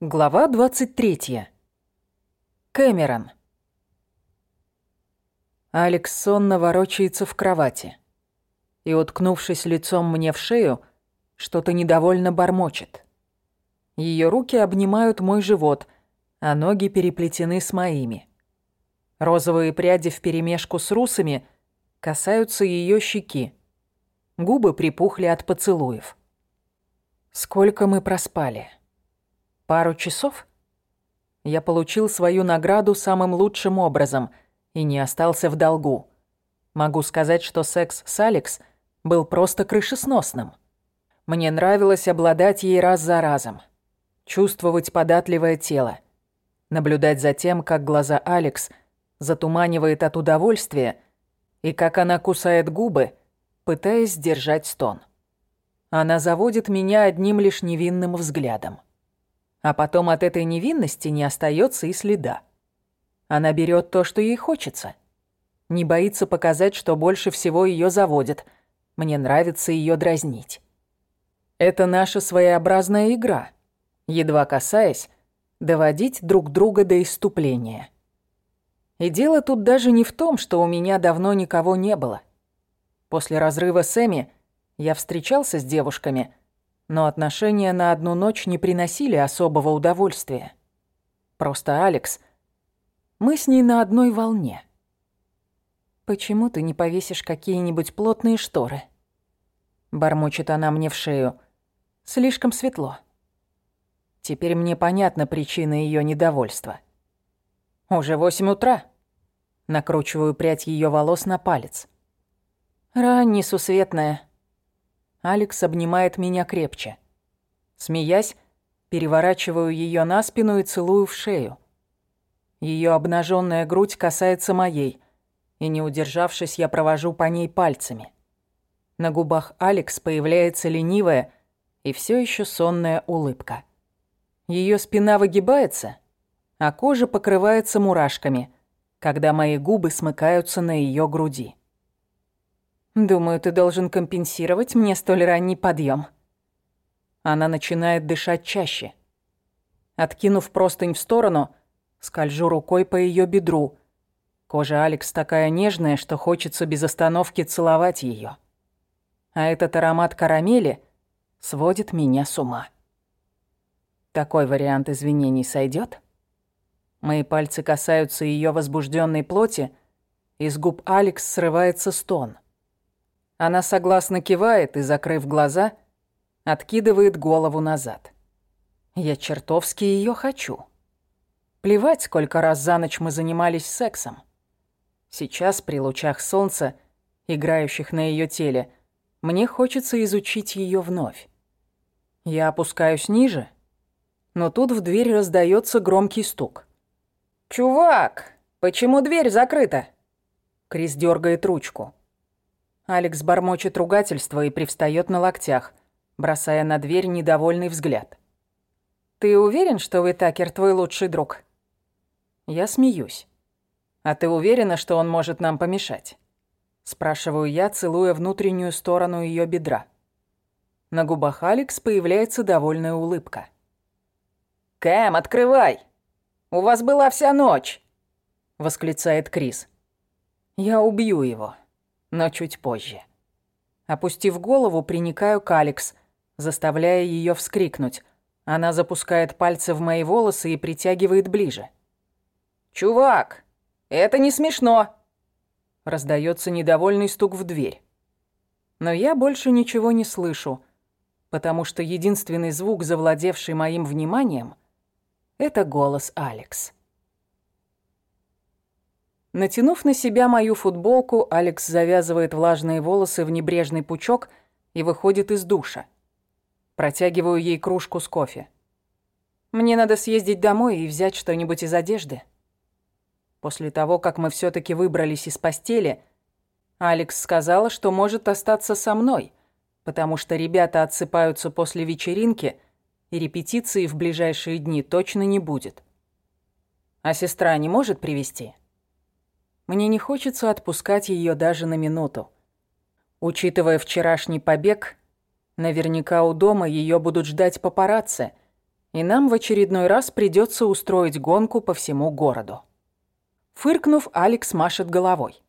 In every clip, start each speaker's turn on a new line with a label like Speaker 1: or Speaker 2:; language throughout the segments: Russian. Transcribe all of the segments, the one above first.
Speaker 1: Глава 23. Кэмерон. Алекс сонно ворочается в кровати и, уткнувшись лицом мне в шею, что-то недовольно бормочет. Ее руки обнимают мой живот, а ноги переплетены с моими. Розовые пряди вперемешку с русами касаются ее щеки. Губы припухли от поцелуев. Сколько мы проспали? Пару часов? Я получил свою награду самым лучшим образом и не остался в долгу. Могу сказать, что секс с Алекс был просто крышесносным. Мне нравилось обладать ей раз за разом. Чувствовать податливое тело. Наблюдать за тем, как глаза Алекс затуманивает от удовольствия и как она кусает губы, пытаясь сдержать стон. Она заводит меня одним лишь невинным взглядом. А потом от этой невинности не остается и следа. Она берет то, что ей хочется. Не боится показать, что больше всего ее заводит. Мне нравится ее дразнить. Это наша своеобразная игра. Едва касаясь, доводить друг друга до иступления. И дело тут даже не в том, что у меня давно никого не было. После разрыва с Эми я встречался с девушками – но отношения на одну ночь не приносили особого удовольствия. Просто Алекс... Мы с ней на одной волне. «Почему ты не повесишь какие-нибудь плотные шторы?» Бормочет она мне в шею. «Слишком светло». Теперь мне понятна причина ее недовольства. «Уже восемь утра». Накручиваю прядь ее волос на палец. «Рань несусветная», Алекс обнимает меня крепче. Смеясь, переворачиваю ее на спину и целую в шею. Ее обнаженная грудь касается моей, и, не удержавшись, я провожу по ней пальцами. На губах Алекс появляется ленивая и все еще сонная улыбка. Ее спина выгибается, а кожа покрывается мурашками, когда мои губы смыкаются на ее груди. Думаю, ты должен компенсировать мне столь ранний подъем. Она начинает дышать чаще. Откинув простынь в сторону, скольжу рукой по ее бедру. Кожа Алекс такая нежная, что хочется без остановки целовать ее. А этот аромат карамели сводит меня с ума. Такой вариант извинений сойдет? Мои пальцы касаются ее возбужденной плоти, и с губ Алекс срывается стон — она согласно кивает и, закрыв глаза, откидывает голову назад. Я чертовски ее хочу. Плевать, сколько раз за ночь мы занимались сексом. Сейчас, при лучах солнца, играющих на ее теле, мне хочется изучить ее вновь. Я опускаюсь ниже, но тут в дверь раздается громкий стук. «Чувак, почему дверь закрыта?» Крис дергает ручку. Алекс бормочет ругательство и привстает на локтях, бросая на дверь недовольный взгляд. «Ты уверен, что Уитакер твой лучший друг?» Я смеюсь. «А ты уверена, что он может нам помешать?» Спрашиваю я, целуя внутреннюю сторону ее бедра. На губах Алекс появляется довольная улыбка. «Кэм, открывай! У вас была вся ночь!» Восклицает Крис. «Я убью его!» Но чуть позже. Опустив голову, приникаю к Алекс, заставляя ее вскрикнуть. Она запускает пальцы в мои волосы и притягивает ближе. «Чувак, это не смешно!» Раздается недовольный стук в дверь. Но я больше ничего не слышу, потому что единственный звук, завладевший моим вниманием, это голос Алекс. Натянув на себя мою футболку, Алекс завязывает влажные волосы в небрежный пучок и выходит из душа. Протягиваю ей кружку с кофе. Мне надо съездить домой и взять что-нибудь из одежды. После того, как мы все таки выбрались из постели, Алекс сказала, что может остаться со мной, потому что ребята отсыпаются после вечеринки, и репетиции в ближайшие дни точно не будет. А сестра не может привести? Мне не хочется отпускать ее даже на минуту. Учитывая вчерашний побег, наверняка у дома ее будут ждать папарацци, и нам в очередной раз придется устроить гонку по всему городу. Фыркнув, Алекс машет головой.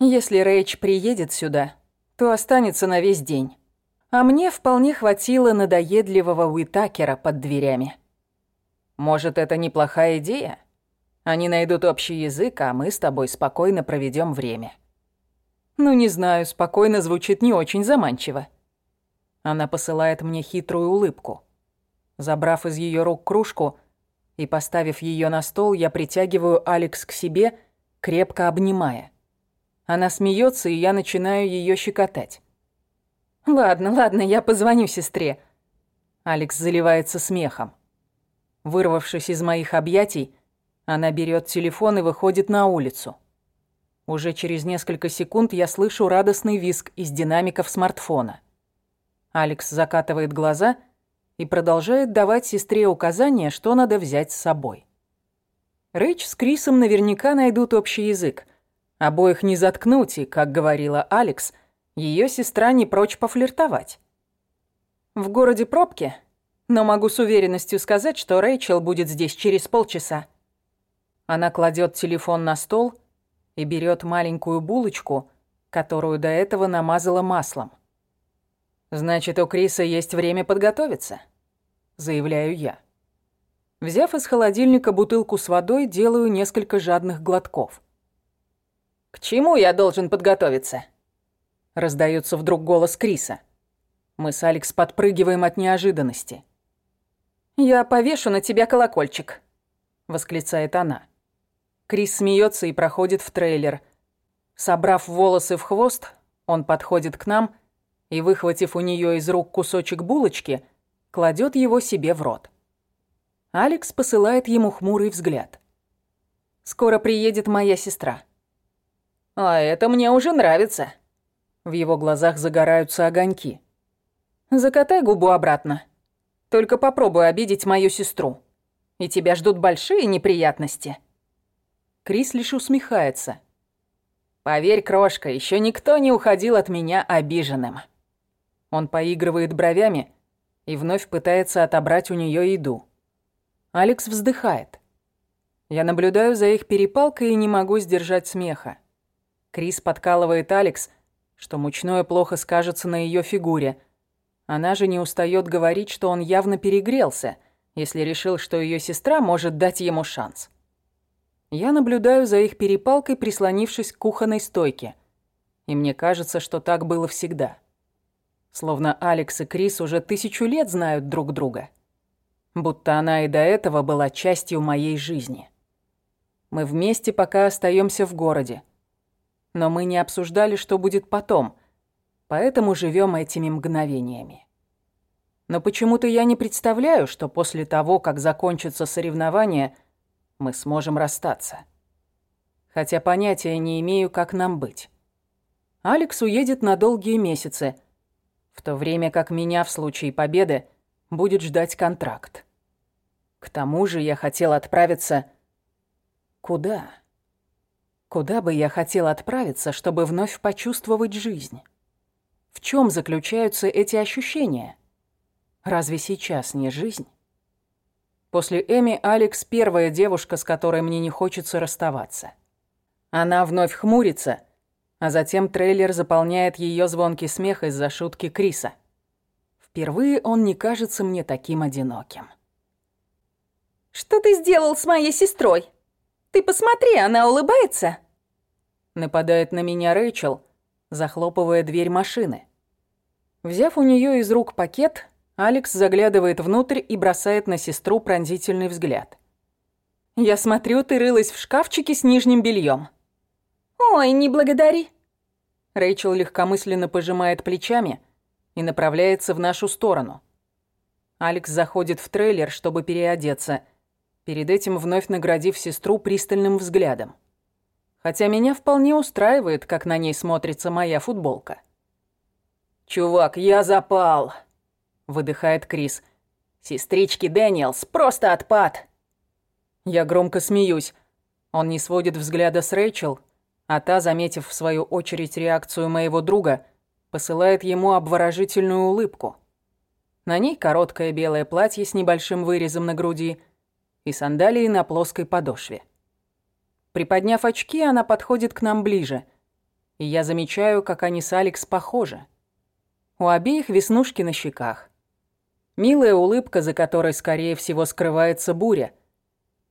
Speaker 1: Если Рэйч приедет сюда, то останется на весь день. А мне вполне хватило надоедливого Уитакера под дверями. Может, это неплохая идея? Они найдут общий язык, а мы с тобой спокойно проведем время. Ну, не знаю, спокойно звучит не очень заманчиво. Она посылает мне хитрую улыбку. Забрав из ее рук кружку и поставив ее на стол, я притягиваю Алекс к себе, крепко обнимая. Она смеется, и я начинаю ее щекотать. «Ладно, ладно, я позвоню сестре». Алекс заливается смехом. Вырвавшись из моих объятий, она берет телефон и выходит на улицу. Уже через несколько секунд я слышу радостный визг из динамиков смартфона. Алекс закатывает глаза и продолжает давать сестре указания, что надо взять с собой. Рэйч с Крисом наверняка найдут общий язык. Обоих не заткнуть, и, как говорила Алекс, ее сестра не прочь пофлиртовать. В городе пробки, но могу с уверенностью сказать, что Рэйчел будет здесь через полчаса. Она кладет телефон на стол и берет маленькую булочку, которую до этого намазала маслом. «Значит, у Криса есть время подготовиться», — заявляю я. Взяв из холодильника бутылку с водой, делаю несколько жадных глотков. «К чему я должен подготовиться?» Раздается вдруг голос Криса. Мы с Алекс подпрыгиваем от неожиданности. «Я повешу на тебя колокольчик», — восклицает она. Крис смеется и проходит в трейлер. Собрав волосы в хвост, он подходит к нам и, выхватив у нее из рук кусочек булочки, кладет его себе в рот. Алекс посылает ему хмурый взгляд. «Скоро приедет моя сестра». «А это мне уже нравится». В его глазах загораются огоньки. «Закатай губу обратно. Только попробуй обидеть мою сестру. И тебя ждут большие неприятности». Крис лишь усмехается. «Поверь, крошка, еще никто не уходил от меня обиженным». Он поигрывает бровями и вновь пытается отобрать у нее еду. Алекс вздыхает. Я наблюдаю за их перепалкой и не могу сдержать смеха. Крис подкалывает Алекс, что мучное плохо скажется на ее фигуре. Она же не устает говорить, что он явно перегрелся, если решил, что ее сестра может дать ему шанс. Я наблюдаю за их перепалкой, прислонившись к кухонной стойке. И мне кажется, что так было всегда. Словно Алекс и Крис уже тысячу лет знают друг друга. Будто она и до этого была частью моей жизни. Мы вместе пока остаемся в городе. Но мы не обсуждали, что будет потом, поэтому живем этими мгновениями. Но почему-то я не представляю, что после того, как закончатся соревнования – мы сможем расстаться. Хотя понятия не имею, как нам быть. Алекс уедет на долгие месяцы, в то время как меня в случае победы будет ждать контракт. К тому же я хотел отправиться... Куда? Куда бы я хотел отправиться, чтобы вновь почувствовать жизнь? В чем заключаются эти ощущения? Разве сейчас не жизнь? После Эми Алекс первая девушка, с которой мне не хочется расставаться. Она вновь хмурится, а затем трейлер заполняет ее звонкий смех из-за шутки Криса. Впервые он не кажется мне таким одиноким.
Speaker 2: «Что ты сделал с моей сестрой? Ты посмотри, она улыбается!»
Speaker 1: Нападает на меня Рэйчел, захлопывая дверь машины. Взяв у нее из рук пакет, Алекс заглядывает внутрь и бросает на сестру пронзительный взгляд. «Я смотрю, ты рылась в шкафчике с нижним бельем.
Speaker 2: «Ой, не благодари».
Speaker 1: Рэйчел легкомысленно пожимает плечами и направляется в нашу сторону. Алекс заходит в трейлер, чтобы переодеться, перед этим вновь наградив сестру пристальным взглядом. Хотя меня вполне устраивает, как на ней смотрится моя футболка. «Чувак, я запал!» Выдыхает Крис. Сестрички Дэниелс, просто отпад. Я громко смеюсь. Он не сводит взгляда с Рэйчел, а та, заметив в свою очередь реакцию моего друга, посылает ему обворожительную улыбку. На ней короткое белое платье с небольшим вырезом на груди и сандалии на плоской подошве. Приподняв очки, она подходит к нам ближе, и я замечаю, как они с Алекс похожи. У обеих веснушки на щеках. Милая улыбка, за которой, скорее всего, скрывается буря.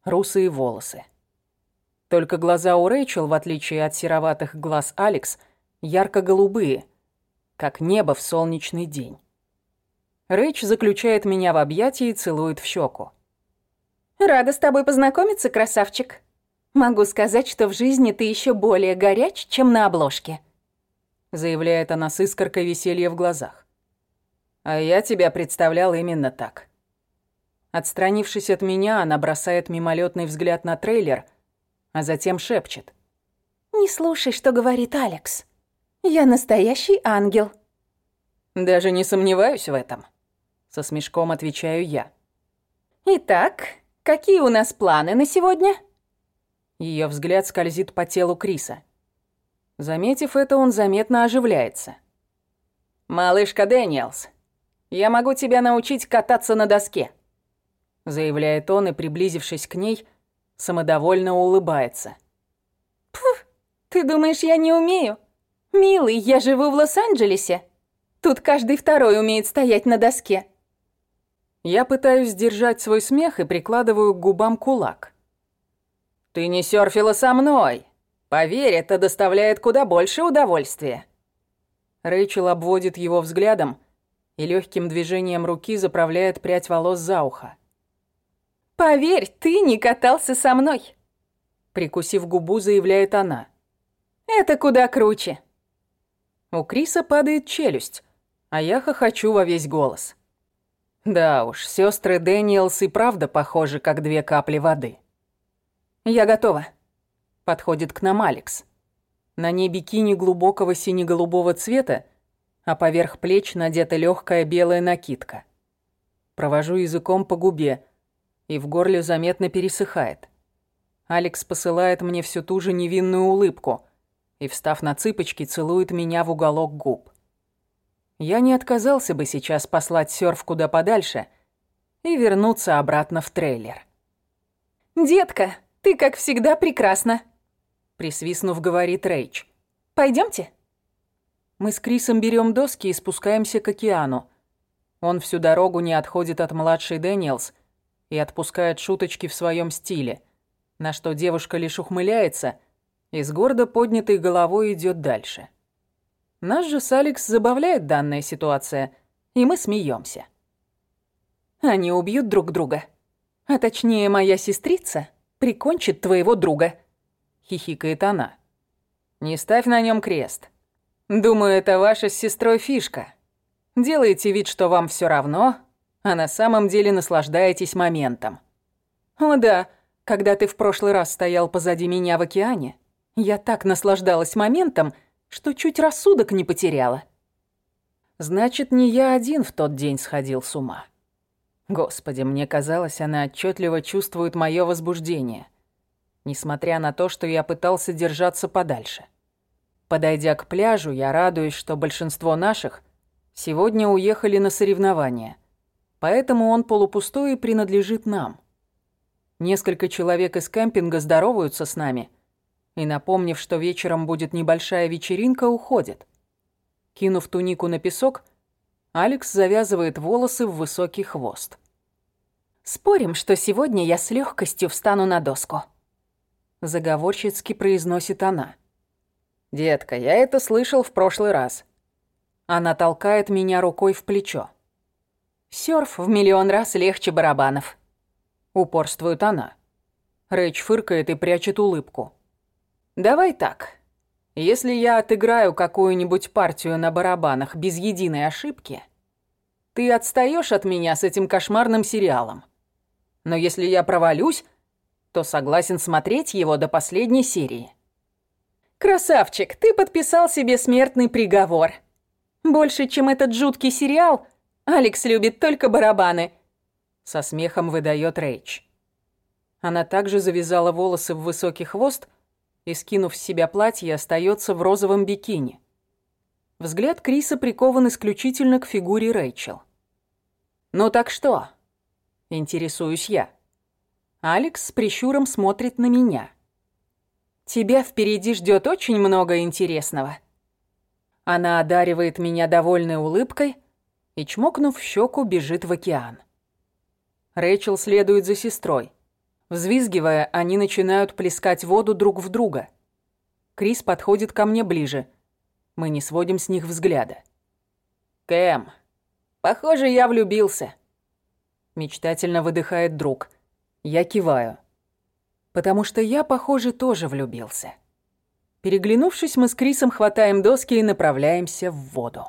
Speaker 1: Русые волосы. Только глаза у Рэйчел, в отличие от сероватых глаз Алекс, ярко-голубые, как небо в солнечный день. Рэйч заключает меня в объятия и целует в щеку.
Speaker 2: «Рада с тобой познакомиться, красавчик. Могу сказать, что в жизни ты еще более горяч, чем на обложке»,
Speaker 1: заявляет она с искоркой веселья в глазах. «А я тебя представлял именно так». Отстранившись от меня, она бросает мимолетный взгляд на трейлер, а затем шепчет.
Speaker 2: «Не слушай, что говорит Алекс. Я настоящий ангел».
Speaker 1: «Даже не сомневаюсь в этом», — со смешком отвечаю я.
Speaker 2: «Итак, какие у нас планы на сегодня?»
Speaker 1: Ее взгляд скользит по телу Криса. Заметив это, он заметно оживляется. «Малышка Дэниелс, я могу тебя научить кататься на доске», заявляет он и, приблизившись к ней, самодовольно улыбается.
Speaker 2: «Пф, ты думаешь, я не умею? Милый, я живу в Лос-Анджелесе. Тут каждый второй умеет стоять на доске».
Speaker 1: Я пытаюсь сдержать свой смех и прикладываю к губам кулак. «Ты не серфила со мной. Поверь, это доставляет куда больше удовольствия». Рэйчел обводит его взглядом и легким движением руки заправляет прядь волос за ухо.
Speaker 2: «Поверь, ты не катался со мной», —
Speaker 1: прикусив губу, заявляет она.
Speaker 2: «Это куда круче».
Speaker 1: У Криса падает челюсть, а я хохочу во весь голос. Да уж, сестры Дэниелс и правда похожи, как две капли воды. «Я готова», — подходит к нам Алекс. На ней бикини глубокого сине-голубого цвета, а поверх плеч надета легкая белая накидка. Провожу языком по губе, и в горле заметно пересыхает. Алекс посылает мне всю ту же невинную улыбку и, встав на цыпочки, целует меня в уголок губ. Я не отказался бы сейчас послать серф куда подальше и вернуться обратно в трейлер.
Speaker 2: «Детка, ты, как всегда, прекрасна», —
Speaker 1: присвистнув, говорит Рейч.
Speaker 2: Пойдемте.
Speaker 1: Мы с Крисом берем доски и спускаемся к океану. Он всю дорогу не отходит от младшей Дэниелс и отпускает шуточки в своем стиле, на что девушка лишь ухмыляется и с гордо поднятой головой идет дальше. Нас же с Алекс забавляет данная ситуация, и мы смеемся.
Speaker 2: Они убьют друг друга. А точнее, моя сестрица прикончит твоего друга,
Speaker 1: хихикает она. Не ставь на нем крест. Думаю, это ваша с сестрой фишка. Делаете вид, что вам все равно, а на самом деле наслаждаетесь моментом. О да, когда ты в прошлый раз стоял позади меня в океане, я так наслаждалась моментом, что чуть рассудок не потеряла. Значит, не я один в тот день сходил с ума. Господи, мне казалось, она отчетливо чувствует мое возбуждение, несмотря на то, что я пытался держаться подальше. Подойдя к пляжу, я радуюсь, что большинство наших сегодня уехали на соревнования — Поэтому он полупустой и принадлежит нам. Несколько человек из кемпинга здороваются с нами и, напомнив, что вечером будет небольшая вечеринка, уходят. Кинув тунику на песок, Алекс завязывает волосы в высокий хвост.
Speaker 2: «Спорим, что сегодня я с легкостью встану на доску», —
Speaker 1: заговорщицки произносит она. «Детка, я это слышал в прошлый раз». Она толкает меня рукой в плечо.
Speaker 2: Сёрф в миллион раз легче барабанов.
Speaker 1: Упорствует она. Рэйч фыркает и прячет улыбку. Давай так. Если я отыграю какую-нибудь партию на барабанах без единой ошибки, ты отстаешь от меня с этим кошмарным сериалом. Но если я провалюсь, то согласен смотреть его до последней серии.
Speaker 2: Красавчик, ты подписал себе смертный приговор. Больше, чем этот жуткий сериал, Алекс любит только барабаны.
Speaker 1: Со смехом выдает Рейч. Она также завязала волосы в высокий хвост и, скинув с себя платье, остается в розовом бикини. Взгляд Криса прикован исключительно к фигуре Рэйчел. «Ну так что?» — интересуюсь я. Алекс с прищуром смотрит на меня.
Speaker 2: «Тебя впереди ждет очень много интересного».
Speaker 1: Она одаривает меня довольной улыбкой и, чмокнув в щеку, бежит в океан. Рэйчел следует за сестрой. Взвизгивая, они начинают плескать воду друг в друга. Крис подходит ко мне ближе. Мы не сводим с них взгляда. «Кэм, похоже, я влюбился», — мечтательно выдыхает друг. Я киваю. Потому что я, похоже, тоже влюбился. Переглянувшись, мы с Крисом хватаем доски и направляемся в воду.